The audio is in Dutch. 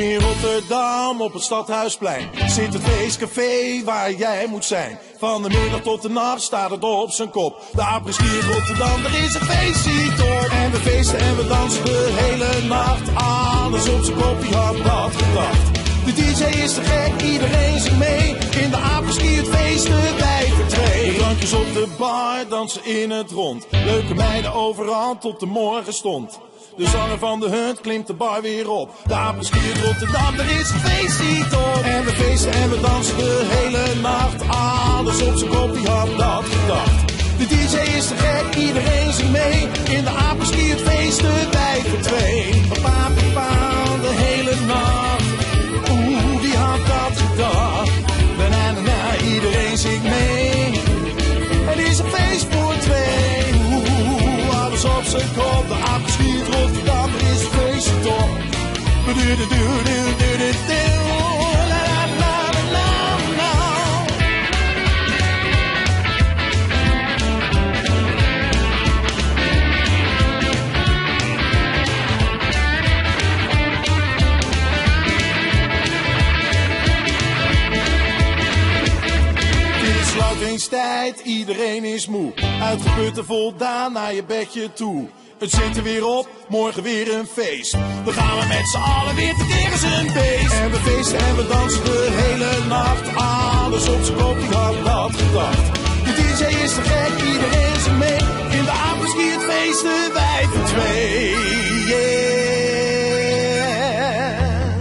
In Rotterdam op het stadhuisplein zit het feestcafé waar jij moet zijn. Van de middag tot de nacht staat het op zijn kop. De apres-ski Rotterdam, er is een feestje top. En we feesten en we dansen de hele nacht. Alles op zijn kop, wie had dat gedacht? De DJ is te gek, iedereen zingt mee. In de bij op de bar, dansen in het rond. Leuke meiden overal tot de morgen stond. De zanger van de hunt klimt de bar weer op. Apres-ski uit Rotterdam, er is een feestje top. En we feesten en we dansen de hele nacht. Alles op zijn kop, wie had dat gedacht? De DJ is te gek, iedereen zingt mee. In de apres-ski het feesten bij twee. Papa, papa, de hele nacht. Oeh, wie had dat gedacht? Na, na, na, iedereen zingt mee. Alles op zijn kop. De apres-ski uit Rotterdam, er is feestje. La, la, la, la, la, la. Het is sluitingstijd, iedereen is moe. Uitgeput en voldaan naar je bedje toe. Het zit er weer op, morgen weer een feest. Dan gaan we met z'n allen weer te een beest. En we feesten en we dansen de hele nacht. Alles op zijn kop, wie had dat gedacht? De DJ is te gek, iedereen